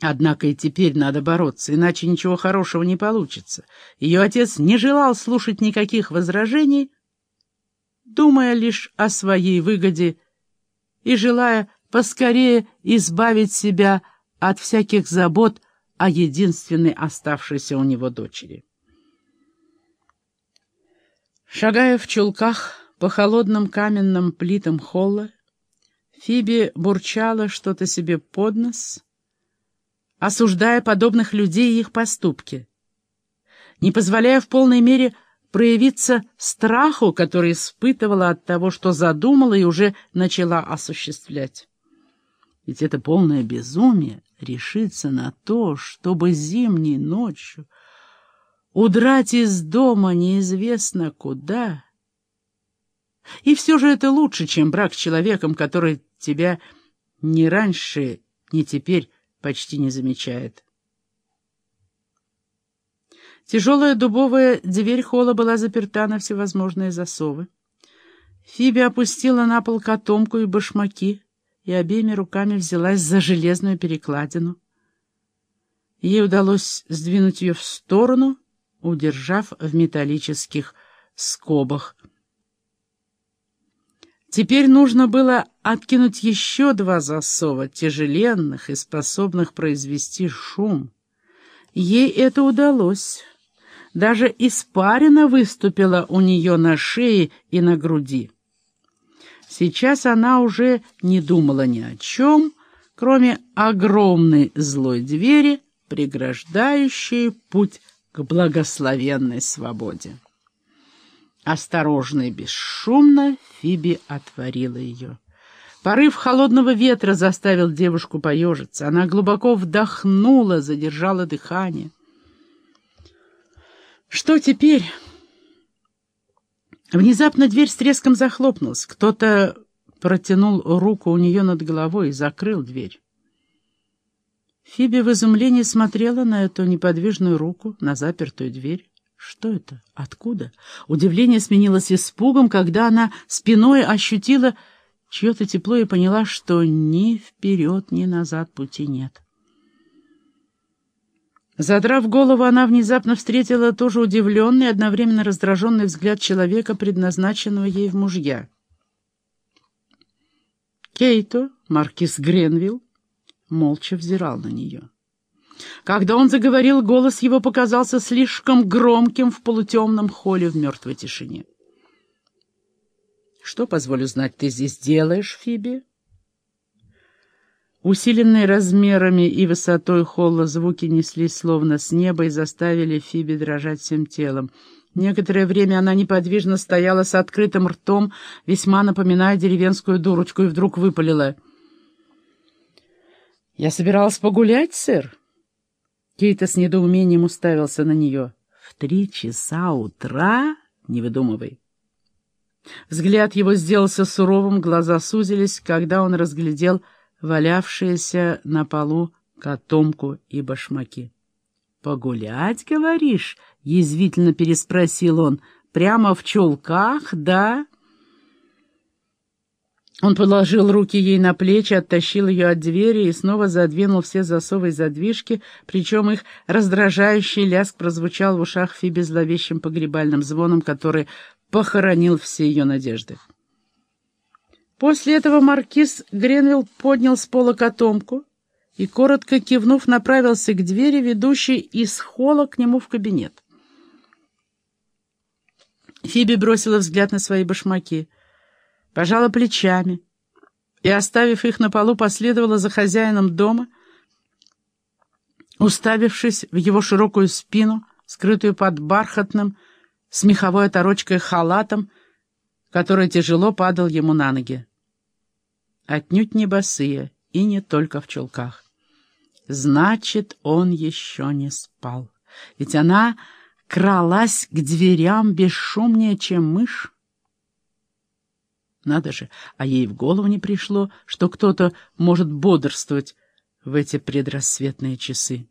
Однако и теперь надо бороться, иначе ничего хорошего не получится. Ее отец не желал слушать никаких возражений, думая лишь о своей выгоде и желая поскорее избавить себя от всяких забот о единственной оставшейся у него дочери. Шагая в чулках по холодным каменным плитам холла, Фиби бурчала что-то себе под нос, осуждая подобных людей и их поступки, не позволяя в полной мере проявиться страху, который испытывала от того, что задумала и уже начала осуществлять. Ведь это полное безумие решиться на то, чтобы зимней ночью удрать из дома неизвестно куда. И все же это лучше, чем брак с человеком, который тебя ни раньше, ни теперь почти не замечает. Тяжелая дубовая дверь холла была заперта на всевозможные засовы. Фиби опустила на пол котомку и башмаки и обеими руками взялась за железную перекладину. Ей удалось сдвинуть ее в сторону, удержав в металлических скобах. Теперь нужно было откинуть еще два засова, тяжеленных и способных произвести шум. Ей это удалось. Даже испарина выступила у нее на шее и на груди. Сейчас она уже не думала ни о чем, кроме огромной злой двери, преграждающей путь к благословенной свободе. Осторожно и бесшумно Фиби отворила ее. Порыв холодного ветра заставил девушку поежиться. Она глубоко вдохнула, задержала дыхание. Что теперь? Внезапно дверь с треском захлопнулась. Кто-то протянул руку у нее над головой и закрыл дверь. Фиби в изумлении смотрела на эту неподвижную руку, на запертую дверь. Что это? Откуда? Удивление сменилось испугом, когда она спиной ощутила чье-то тепло и поняла, что ни вперед, ни назад пути нет. Задрав голову, она внезапно встретила тоже удивленный, одновременно раздраженный взгляд человека, предназначенного ей в мужья. Кейто, маркиз Гренвилл, молча взирал на нее. Когда он заговорил, голос его показался слишком громким в полутемном холле в мертвой тишине. «Что, позволю знать, ты здесь делаешь, Фиби?» Усиленные размерами и высотой холла звуки неслись словно с неба и заставили Фиби дрожать всем телом. Некоторое время она неподвижно стояла с открытым ртом, весьма напоминая деревенскую дурочку, и вдруг выпалила. «Я собиралась погулять, сэр?» Кейта с недоумением уставился на нее. «В три часа утра? Не выдумывай!» Взгляд его сделался суровым, глаза сузились, когда он разглядел валявшиеся на полу котомку и башмаки. «Погулять, говоришь?» — язвительно переспросил он. «Прямо в чулках, да?» Он положил руки ей на плечи, оттащил ее от двери и снова задвинул все засовы и задвижки, причем их раздражающий лязг прозвучал в ушах Фиби зловещим погребальным звоном, который похоронил все ее надежды. После этого маркиз Гренвилл поднял с пола котомку и, коротко кивнув, направился к двери, ведущей из холла к нему в кабинет. Фиби бросила взгляд на свои башмаки, пожала плечами и, оставив их на полу, последовала за хозяином дома, уставившись в его широкую спину, скрытую под бархатным, с меховой оторочкой халатом, который тяжело падал ему на ноги. Отнюдь не босые и не только в чулках. Значит, он еще не спал. Ведь она кралась к дверям бесшумнее, чем мышь. Надо же, а ей в голову не пришло, что кто-то может бодрствовать в эти предрассветные часы.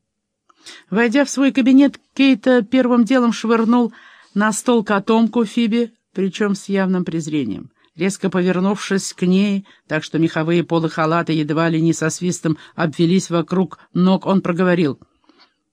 Войдя в свой кабинет, Кейта первым делом швырнул на стол котомку Фиби, причем с явным презрением. Резко повернувшись к ней, так что меховые полы халата едва ли не со свистом обвелись вокруг ног, он проговорил —